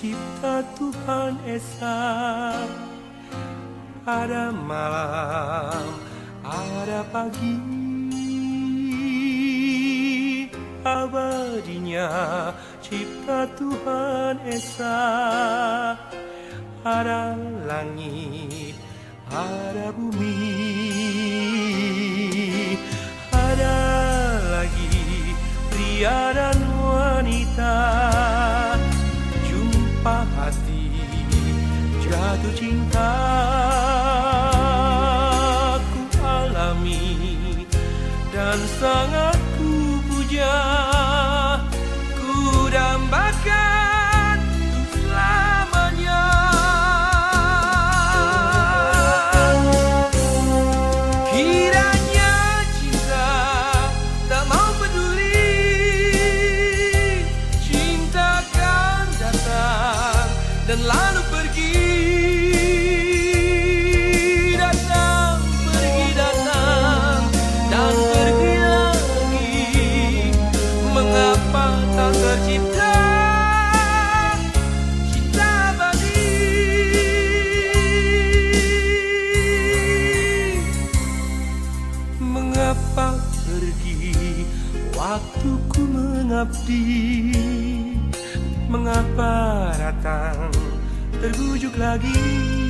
Sempurnanya cipta Tuhan Esa. Ada malam, ada pagi. Abadinya cipta Tuhan Esa. Ada langit, ada bumi. Ada lagi pria dan wanita jatuh cinta Ku alami dan sangat ku puja. Ku dambakan selamanya. Kiranya cinta tak mau peduli. Cinta kan datang dan lalu mengabdi Mengapa datang terbujuk lagi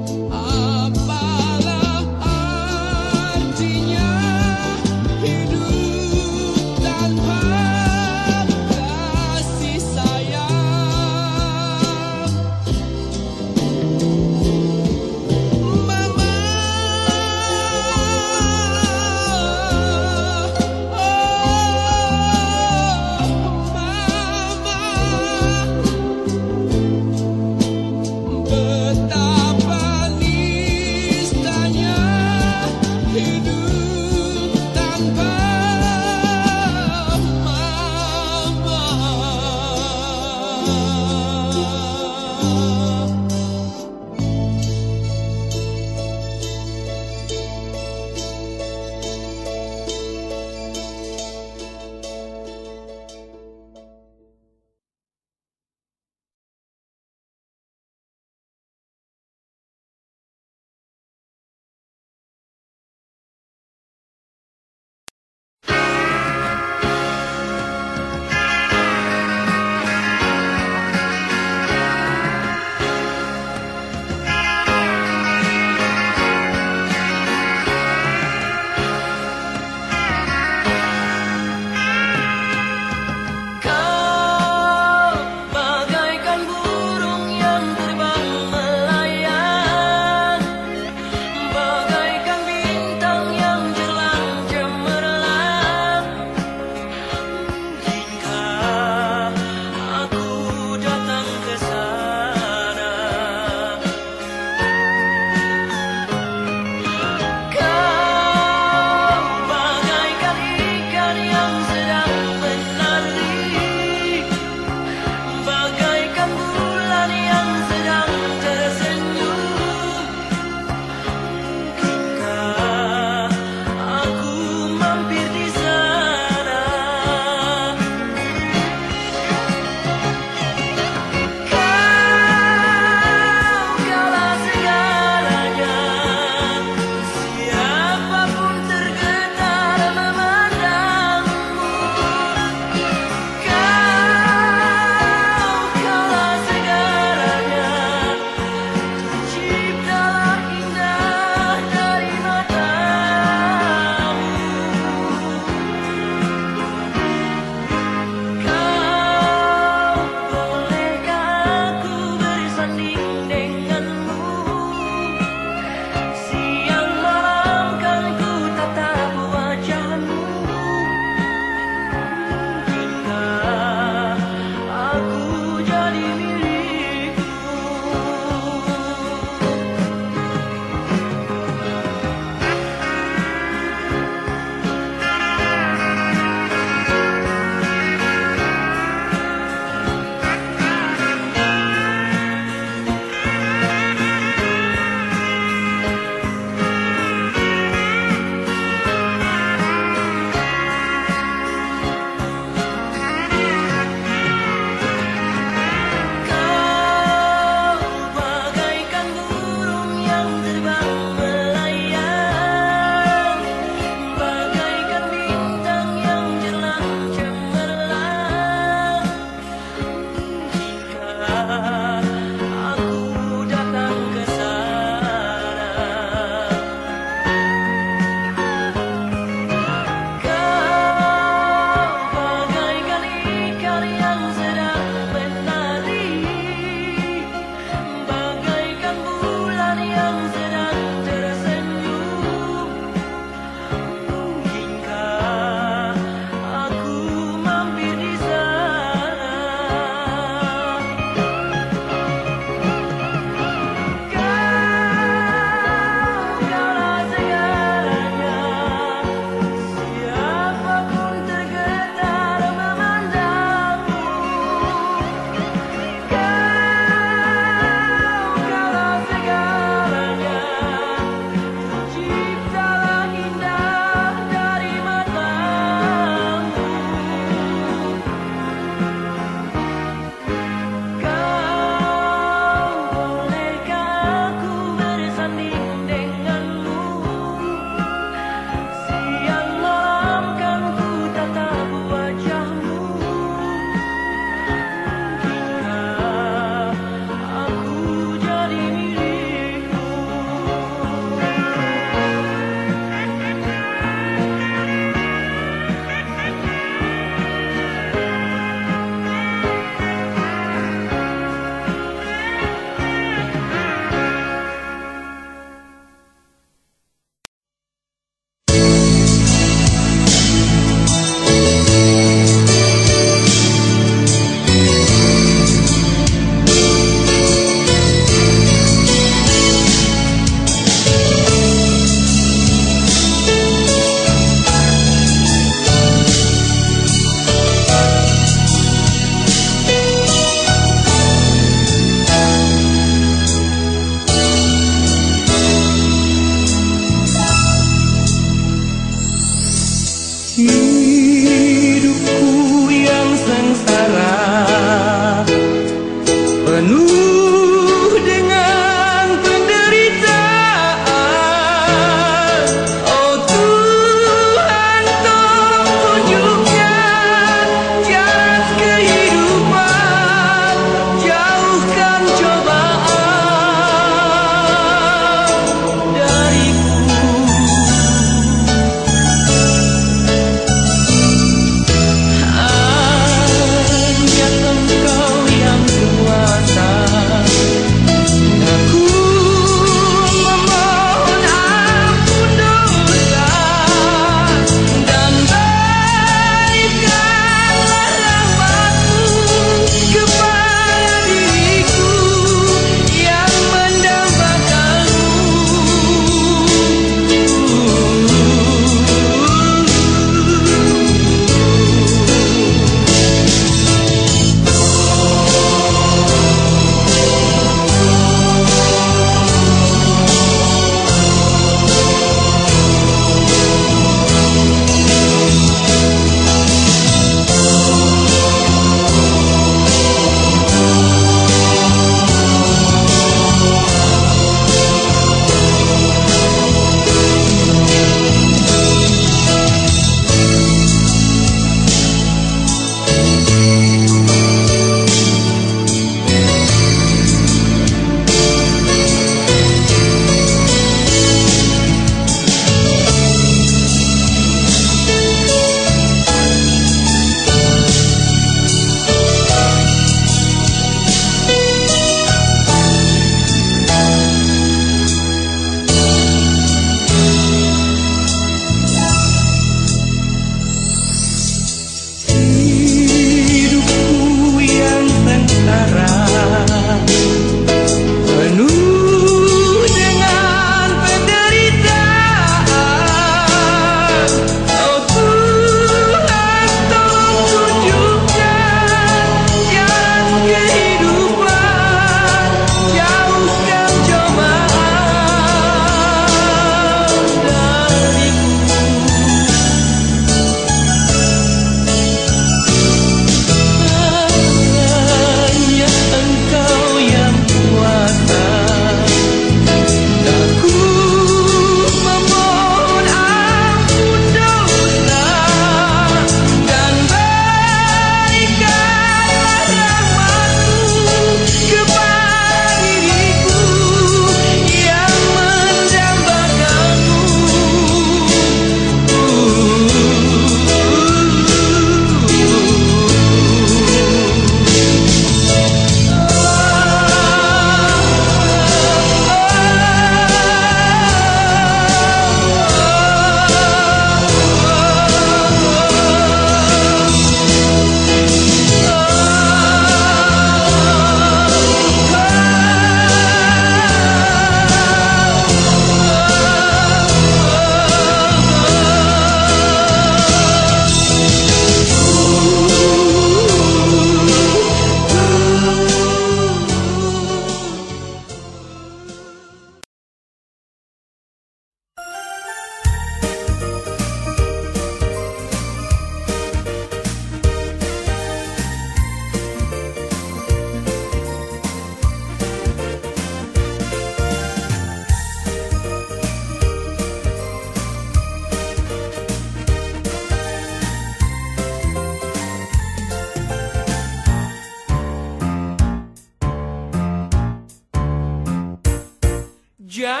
Dia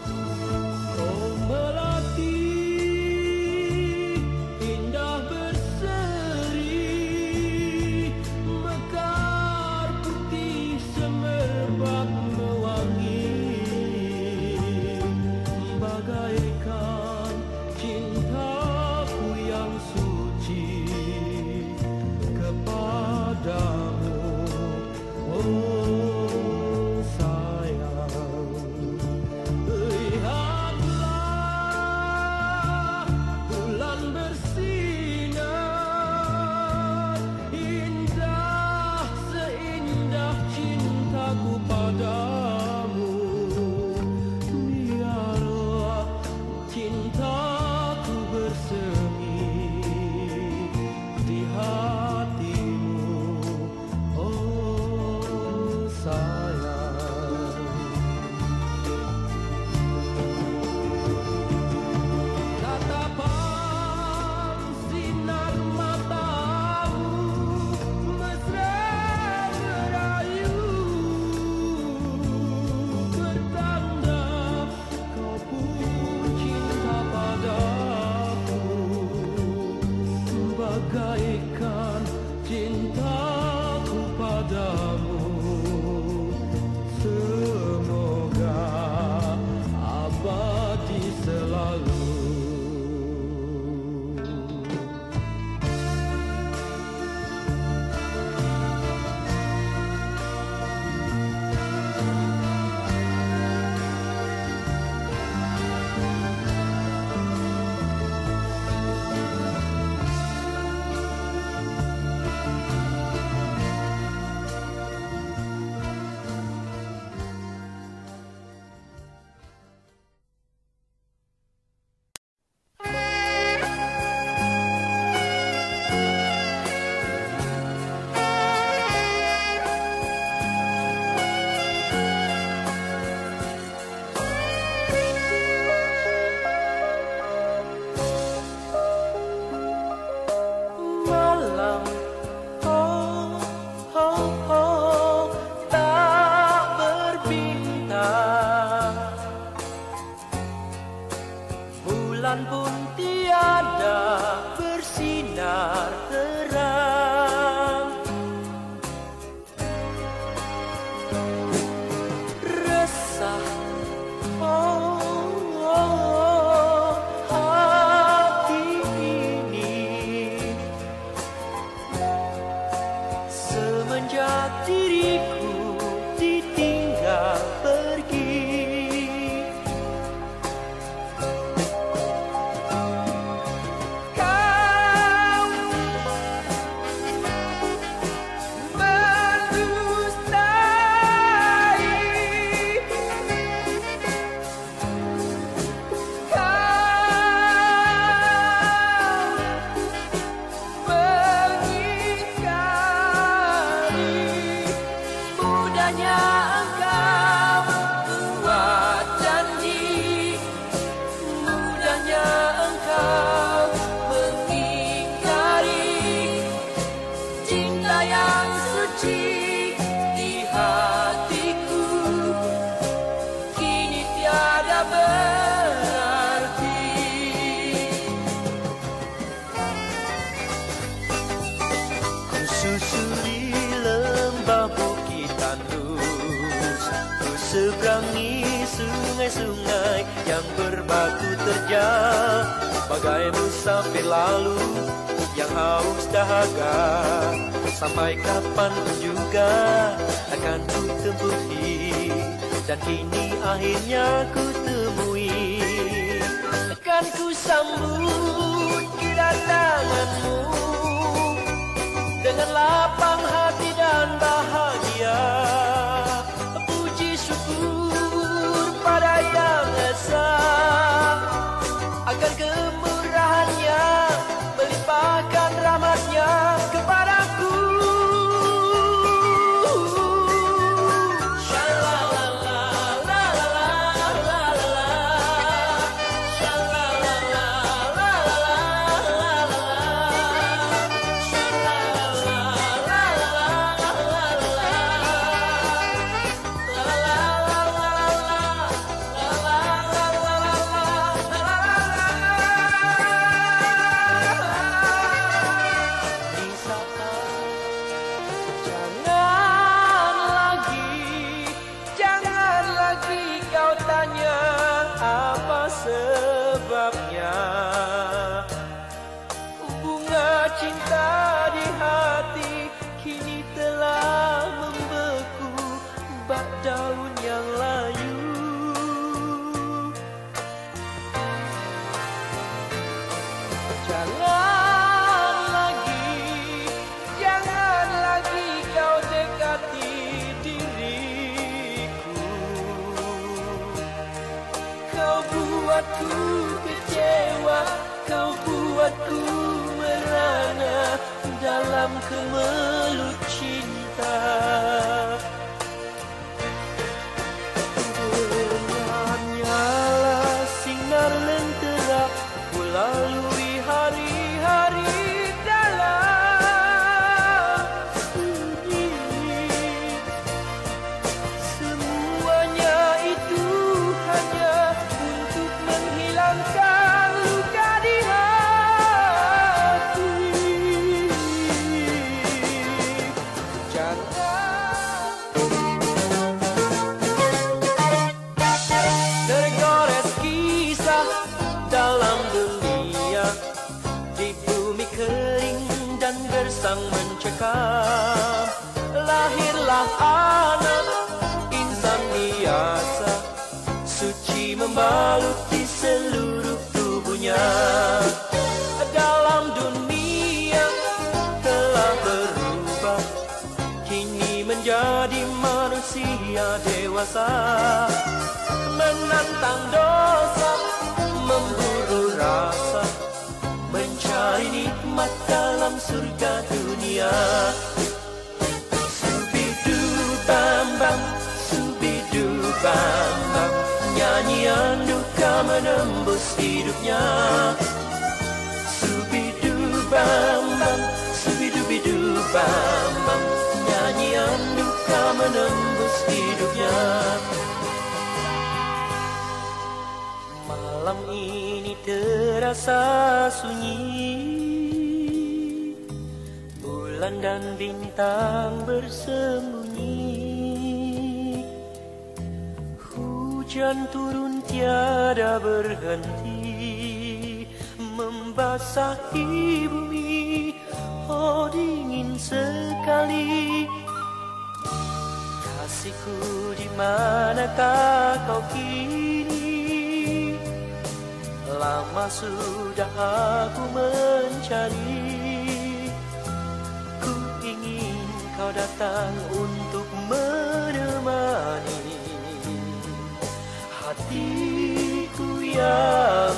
Oh Bagai musafir lalu yang haus dahaga Sampai kapan juga akan ku tempuhi Dan kini akhirnya ku temui. Akan ku sambut kedatanganmu Dengan lapang hati dan bahagia. biasa sunyi. Bulan dan bintang bersembunyi. Hujan turun tiada berhenti. Membasahi bumi. Oh dingin sekali. Kasihku di manakah kau kini? lama sudah aku mencari. Ku ingin kau datang untuk menemani Hatiku yang